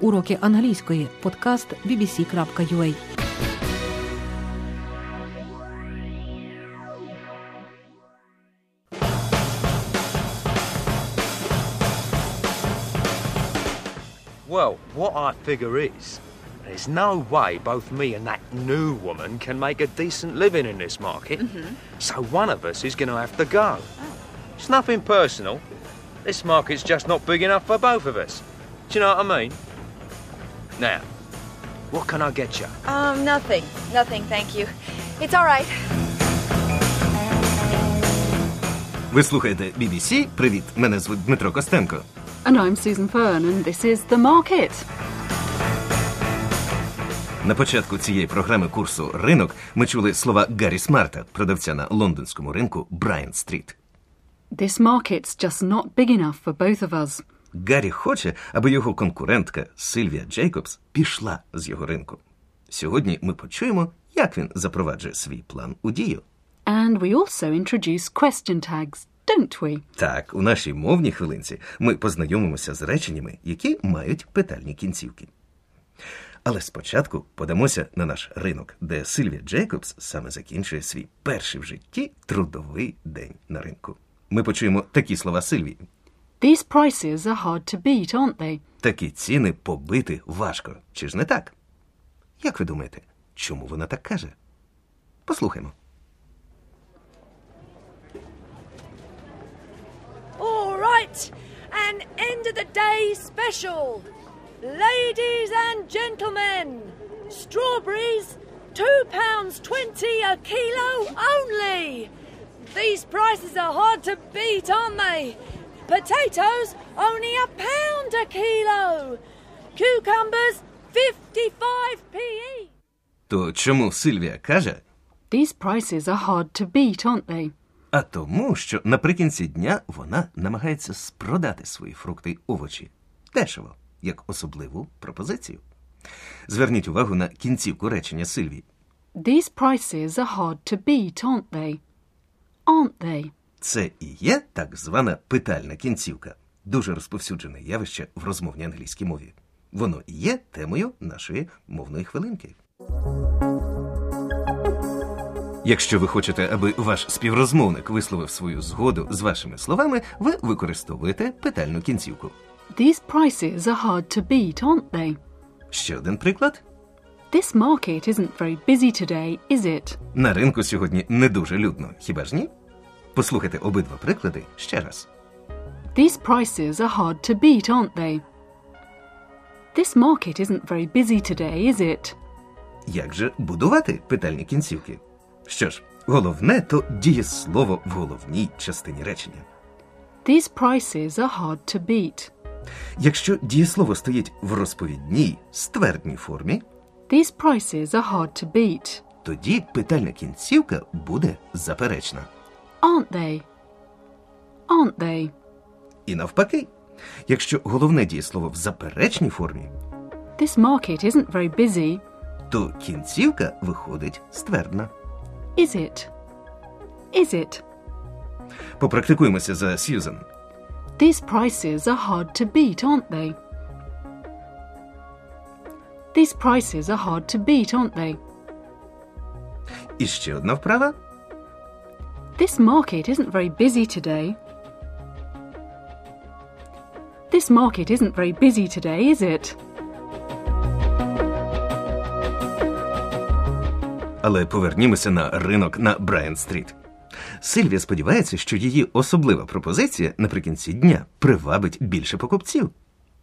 Уроки англійської. Подкаст bbc.ua Well, what I figure is, there's no way both me and that new woman can make a decent living in this market. So one of us is going to have to go. It's nothing personal. This market's just not big enough for both of us. Do you know what I mean? Now, what can I get you? Um, nothing. Nothing, thank you. It's all right. Ви слухаєте BBC. Привіт, мене звуть Дмитро Костенко. And I'm Susan Fern, and this is The Market. На початку цієї програми курсу Ринок ми чули слова Гаррі Смарта, продавця на лондонському ринку Брайан Стріт. This market's just not big enough for both of us. Гаррі хоче, аби його конкурентка Сильвія Джейкобс пішла з його ринку. Сьогодні ми почуємо, як він запроваджує свій план у дію. And we also introduce question tags, don't we? Так, у нашій мовній хвилинці ми познайомимося з реченнями, які мають питальні кінцівки. Але спочатку подамося на наш ринок, де Сильвія Джейкобс саме закінчує свій перший в житті трудовий день на ринку. Ми почуємо такі слова Сильвії. These prices are hard to beat, aren't they? Такі ціни побити важко, чи ж не так? Як ви думаєте, чому вона так каже? Послухаймо. All right, an end of the day special. Ladies and gentlemen, strawberries, two pounds twenty a kilo only. These prices are hard to beat, aren't they? Potatoes only a pound a kilo. Cucumbers fifty-five p each. То чому Сильвія каже? These prices are hard to beat, aren't they? А тому, що наприкінці дня вона намагається спродати свої фрукти й овочі дешево, як особливу пропозицію. Зверніть увагу на кінцівку речення Сильвії. These prices are hard to beat, aren't they? Aren't they? Це і є так звана питальна кінцівка, дуже розповсюджене явище в розмовній англійській мові. Воно і є темою нашої мовної хвилинки. Якщо ви хочете, аби ваш співрозмовник висловив свою згоду з вашими словами, ви використовуєте питальну кінцівку. These prices are hard to beat, aren't they? Ще один приклад. This market isn't very busy today, is it? На ринку сьогодні не дуже людно, хіба ж ні? Послухайте обидва приклади ще раз. These prices are hard to beat, aren't they? This market isn't very busy today, is it? Як же будувати питальні кінцівки? Що ж, головне то дієслово в головній частині речення. These prices are hard to beat. Якщо дієслово стоїть в розповідній ствердній формі, These prices are hard to beat, тоді питальна кінцівка буде заперечна. Aren't they? Aren't they? І навпаки, якщо головне дієслово в заперечній формі, This market isn't very busy, то кінцівка виходить ствердна. is it? Is it? Попрактикуємося за Сьюзен. These prices are hard to beat, aren't they? These prices are hard to beat, aren't they? І ще одна вправа. This market isn't very busy today. This market isn't very busy today, is it? Але повернімося на ринок на Брайан-стріт. Сильвія сподівається, що її особлива пропозиція наприкінці дня привабить більше покупців.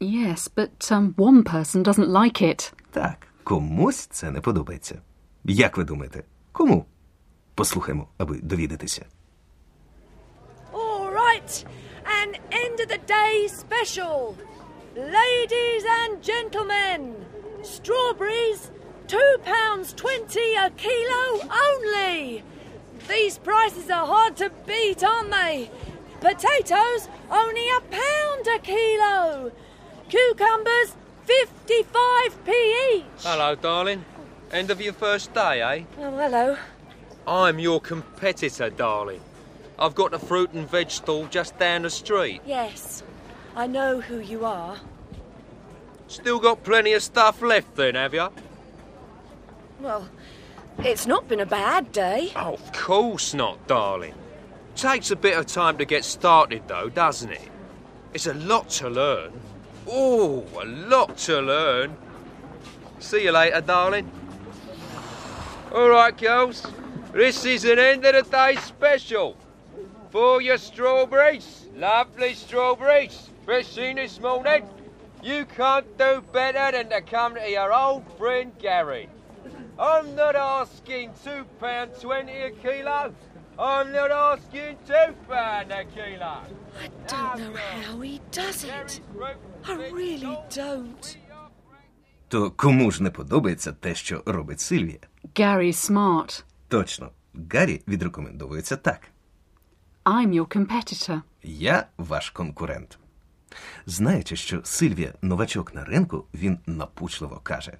Yes, but um, one person doesn't like it. Так, комусь це не подобається. Як ви думаєте, кому? Послухаймо, аби довідатися. All right, an end of the day special. Ladies and gentlemen, strawberries, two pounds twenty a kilo only. These prices are hard to beat, aren't they? Potatoes only a pound a kilo. Cucumbers fifty-five p each. Hello, darling. End of your first day, eh? Oh, hello. I'm your competitor, darling. I've got the fruit and veg stall just down the street. Yes, I know who you are. Still got plenty of stuff left then, have you? Well, it's not been a bad day. Oh, of course not, darling. Takes a bit of time to get started, though, doesn't it? It's a lot to learn. Oh, a lot to learn. See you later, darling. All right, girls. This is an end of the day special. For your strawberries, lovely strawberries, fresh in this morning. You can't do better than to come to your old friend Gary. I'm not asking two pound twenty a kilo. I'm not asking two pound a kilo. I don't know how he does it. I really don't. То кому ж не подобається те, що робить Сильвія? Gary's smart. Точно, Гаррі відрекомендовується так. I'm your competitor. Я ваш конкурент. Знаючи, що Сильвія новачок на ринку, він напучливо каже: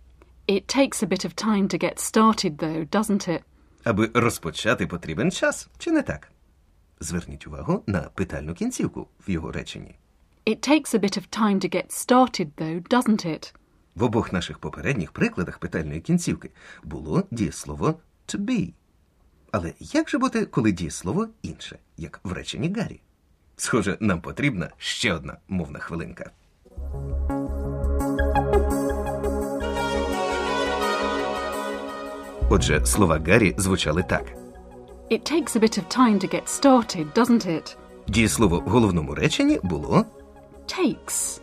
It takes a bit of time to get started, though, doesn't it? аби розпочати потрібен час, чи не так? Зверніть увагу на питальну кінцівку в його реченні. It takes a bit of time to get started, though, doesn't it? В обох наших попередніх прикладах питальної кінцівки було дієслово to be. Але як же бути, коли дієслово інше, як в реченні Гаррі? Схоже, нам потрібна ще одна мовна хвилинка. Отже, слова Гаррі звучали так. It takes a bit of time to get started, doesn't it? Дієслово в головному реченні було Takes.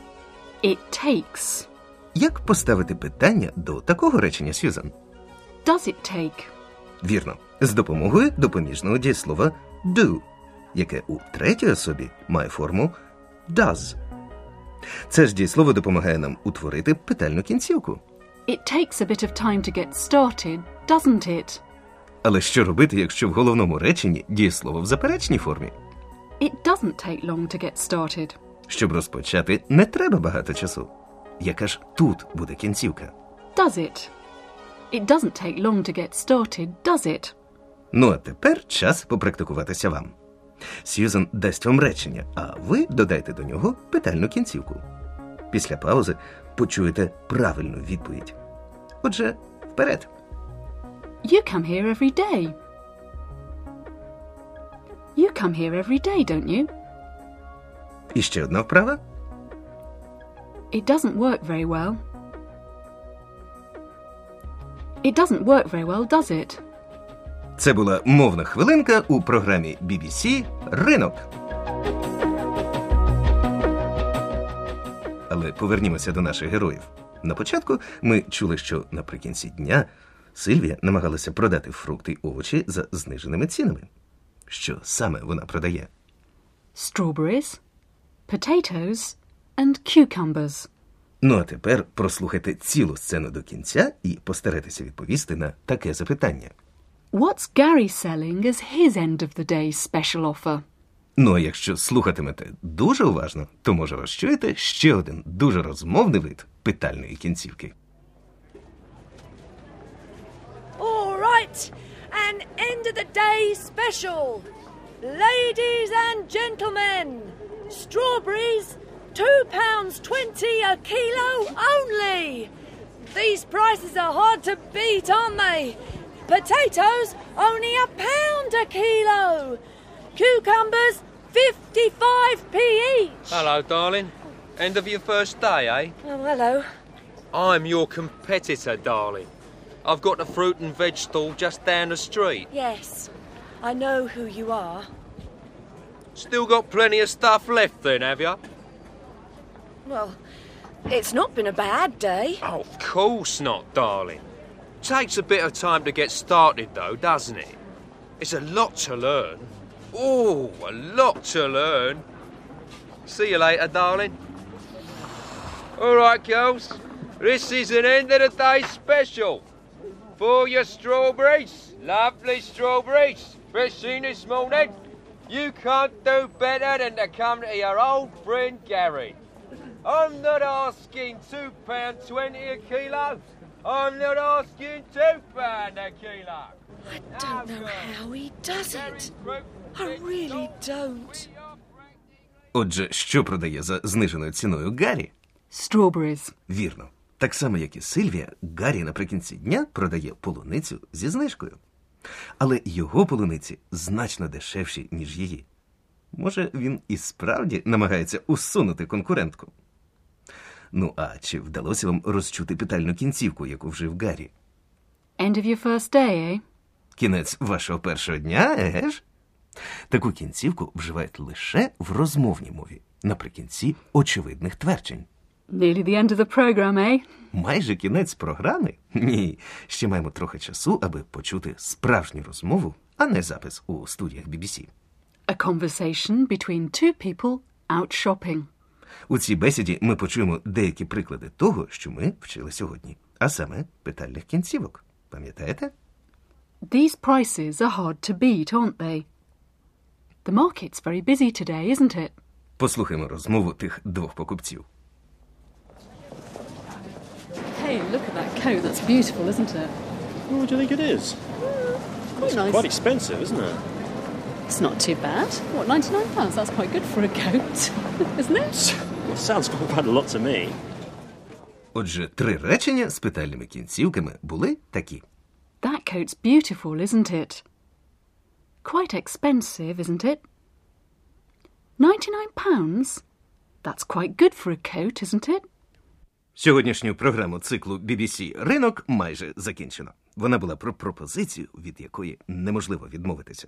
It takes. як поставити питання до такого речення Сьюзан? Does it take? Вірно, з допомогою допоміжного дієслова do, яке у третій особі має форму does. Це ж дієслово допомагає нам утворити питальну кінцівку. It takes a bit of time to get started, doesn't it? Але що робити, якщо в головному реченні дієслово в заперечній формі? It doesn't take long to get started. Щоб розпочати, не треба багато часу. Яка ж тут буде кінцівка? Does it? It doesn't take long to get started, does it? Ну а тепер час попрактикуватися вам. Сьюзан дасть вам речення, а ви додайте до нього питальну кінцівку. Після паузи почуєте правильну відповідь. Отже, вперед. You come here every day. You come here every day, don't you? І ще одна вправа. It doesn't work very well. It doesn't work very well, does it? Це була мовна хвилинка у програмі BBC Ринок. Але повернімося до наших героїв. На початку ми чули, що наприкінці дня Сильвія намагалася продати фрукти й овочі за зниженими цінами. Що саме вона продає? Strawberries, potatoes, and cucumbers. Ну а тепер прослухайте цілу сцену до кінця і постарайтеся відповісти на таке запитання. What's Gary selling as his end of the day special offer? Ну а якщо слухатимете дуже уважно, то може розчуєте ще один дуже розмовний вид питальної кінцівки. All right, an end of the day special. Ladies and gentlemen, strawberries, two pounds twenty a kilo only. These prices are hard to beat, aren't they? Potatoes, only a pound a kilo. Cucumbers, 55p each. Hello, darling. End of your first day, eh? Oh, hello. I'm your competitor, darling. I've got the fruit and veg stall just down the street. Yes, I know who you are. Still got plenty of stuff left then, have you? Well, it's not been a bad day. Oh, of course not, darling. Takes a bit of time to get started, though, doesn't it? It's a lot to learn. Oh, a lot to learn. See you later, darling. All right, girls. This is an end of the day special. For your strawberries, lovely strawberries, fresh in this morning. You can't do better than to come to your old friend Gary. I'm not asking two pound twenty a kilo. I'm not asking two pound a kilo. I don't know how he does it. I really don't. Отже, що продає за зниженою ціною Гаррі? Strawberries. Вірно. Так само, як і Сильвія, Гаррі наприкінці дня продає полуницю зі знижкою. Але його полуниці значно дешевші, ніж її. Може, він і справді намагається усунути конкурентку. Ну, а чи вдалося вам розчути питальну кінцівку, яку вжив Гаррі? End of your first day, eh? Кінець вашого першого дня, еге ж? Таку кінцівку вживають лише в розмовній мові, наприкінці очевидних тверджень. Nearly the end of the program, eh? Майже кінець програми? Ні. Ще маємо трохи часу, аби почути справжню розмову, а не запис у студіях BBC. A conversation between two people out shopping. У цій бесіді ми почуємо деякі приклади того, що ми вчили сьогодні, а саме питальних кінцівок. Пам'ятаєте? These prices are hard to beat, aren't they? The market's very busy today, isn't it? Послухаймо розмову тих двох покупців. Hey, look at that coat. That's beautiful, isn't it? What do you think it is? Quite It's nice. Quite expensive, isn't it? It's not too bad. What, £99? That's quite good for a coat, isn't it? Well, sounds quite a lot to me. Отже, три речення з питальними кінцівками були такі. That coat's beautiful, isn't it? Quite expensive, isn't it? £99? That's quite good for a coat, isn't it? Сьогоднішню програму циклу BBC Ринок майже закінчено. Вона була про пропозицію, від якої неможливо відмовитися.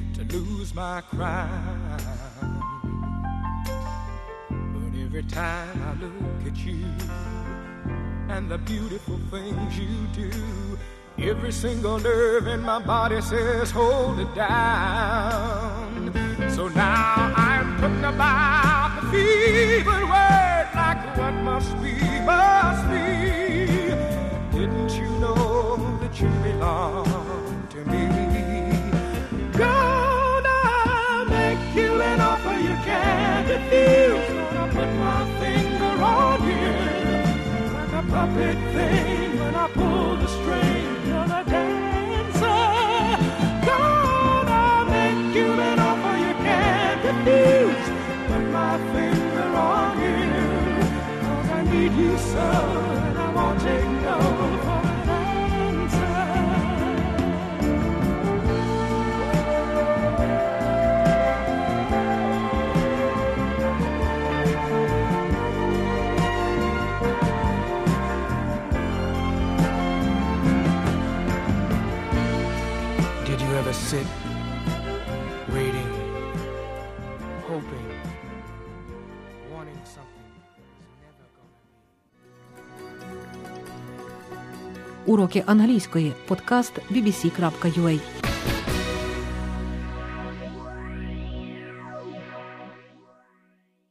to lose my crown. But every time I look at you and the beautiful things you do, every single nerve in my body says, hold it down. So now I'm putting about the fevered word like what must be, like thing when I pull the string. You're the dancer. Gonna make you an offer you can't refuse. Put my finger on you 'cause I need you so, ever sit waiting, hoping, wanting something? Уроки англійської. Подкаст bbc.ua